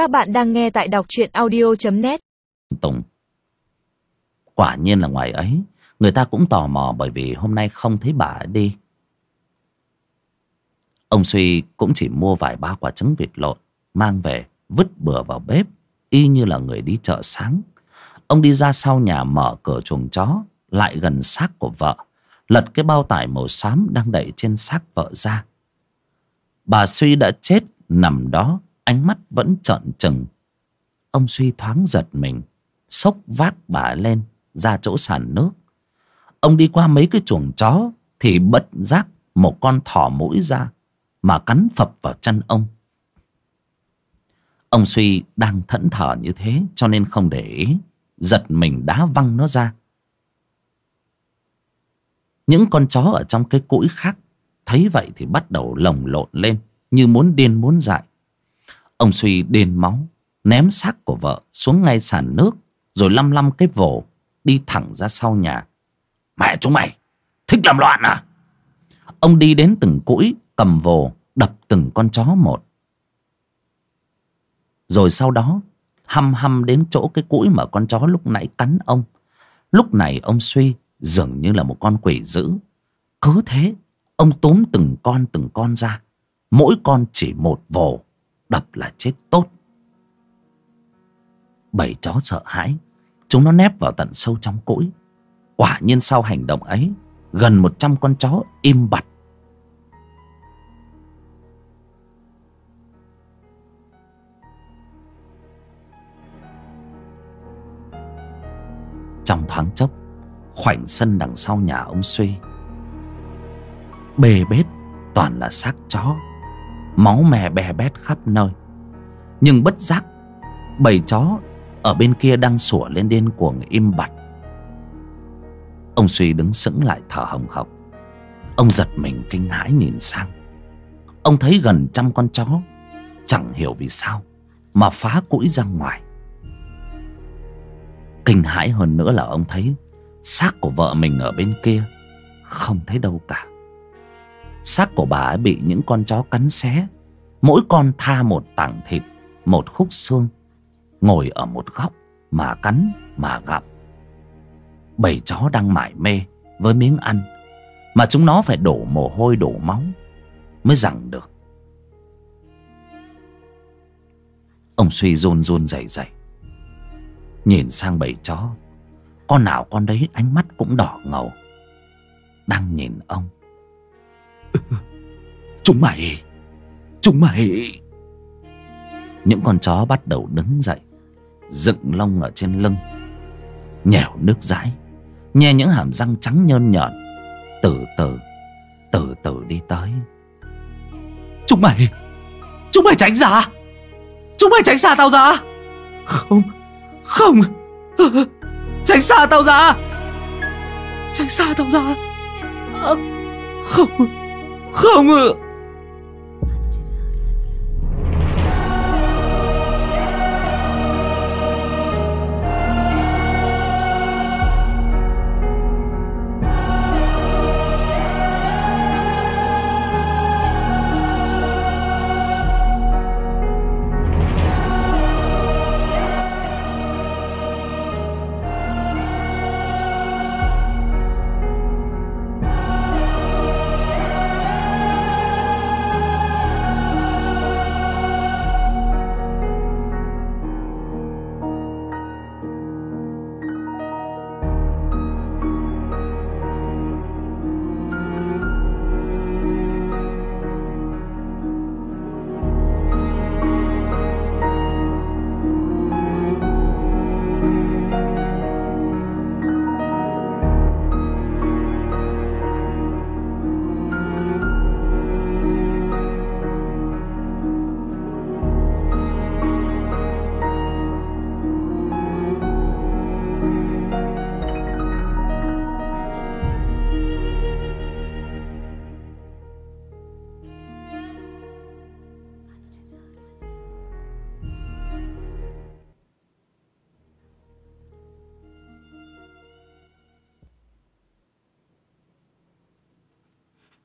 Các bạn đang nghe tại đọc truyện audio.net Tùng. Quả nhiên là ngoài ấy, Người ta cũng tò mò bởi vì hôm nay không thấy bà ấy đi. Ông Suy cũng chỉ mua vài ba quả trứng vịt lộn, Mang về, vứt bừa vào bếp, Y như là người đi chợ sáng. Ông đi ra sau nhà mở cửa chuồng chó, Lại gần xác của vợ, Lật cái bao tải màu xám đang đậy trên xác vợ ra. Bà Suy đã chết nằm đó Ánh mắt vẫn trợn trừng. Ông Suy thoáng giật mình Xốc vác bà lên, Ra chỗ sàn nước. Ông đi qua mấy cái chuồng chó Thì bất giác một con thỏ mũi ra Mà cắn phập vào chân ông. Ông Suy đang thẫn thờ như thế Cho nên không để ý, Giật mình đá văng nó ra. Những con chó ở trong cái cũi khác Thấy vậy thì bắt đầu lồng lộn lên Như muốn điên muốn dại. Ông Suy điên máu, Ném xác của vợ xuống ngay sàn nước, Rồi lăm lăm cái vồ Đi thẳng ra sau nhà. Mẹ chúng mày, Thích làm loạn à? Ông đi đến từng cũi, Cầm vồ, đập từng con chó một. Rồi sau đó, Hăm hăm đến chỗ cái cũi mà con chó lúc nãy cắn ông. Lúc này ông Suy Dường như là một con quỷ dữ. Cứ thế, Ông túm từng con từng con ra. Mỗi con chỉ một vồ. Đập là chết tốt. Bảy chó sợ hãi, Chúng nó nép vào tận sâu trong cỗi. Quả nhiên sau hành động ấy, Gần một trăm con chó im bặt. Trong thoáng chốc, Khoảnh sân đằng sau nhà ông Suy Bê bết toàn là xác chó. Máu mè bè bét khắp nơi. Nhưng bất giác, Bầy chó ở bên kia đang sủa lên điên cuồng im bặt. Ông Suy đứng sững lại thở hồng hộc. Ông giật mình kinh hãi nhìn sang. Ông thấy gần trăm con chó, Chẳng hiểu vì sao Mà phá cũi ra ngoài. Kinh hãi hơn nữa là ông thấy xác của vợ mình ở bên kia Không thấy đâu cả. Xác của bà ấy bị những con chó cắn xé mỗi con tha một tảng thịt, một khúc xương, ngồi ở một góc mà cắn, mà gặm bầy chó đang mải mê với miếng ăn, mà chúng nó phải đổ mồ hôi, đổ máu mới rằng được. Ông suy run run rẩy rẩy, nhìn sang bầy chó. Con nào con đấy, ánh mắt cũng đỏ ngầu, đang nhìn ông. Chúng mày! Chúng mày. Những con chó bắt đầu đứng dậy, Dựng lông ở trên lưng, Nhèo nước dãi, Nhe những hàm răng trắng nhơn nhợn, Từ từ Từ từ đi tới. Chúng mày Chúng mày tránh ra. Chúng mày tránh xa tao ra. Không Không. Tránh xa tao ra. Tránh xa tao ra. Không Không.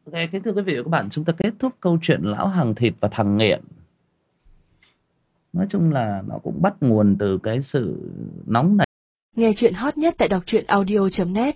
Ok, kính thưa quý vị và các bạn, chúng ta kết thúc câu chuyện Lão Hàng Thịt và Thằng Nghiện. Nói chung là nó cũng bắt nguồn từ cái sự nóng này. Nghe chuyện hot nhất tại đọc truyện audio.net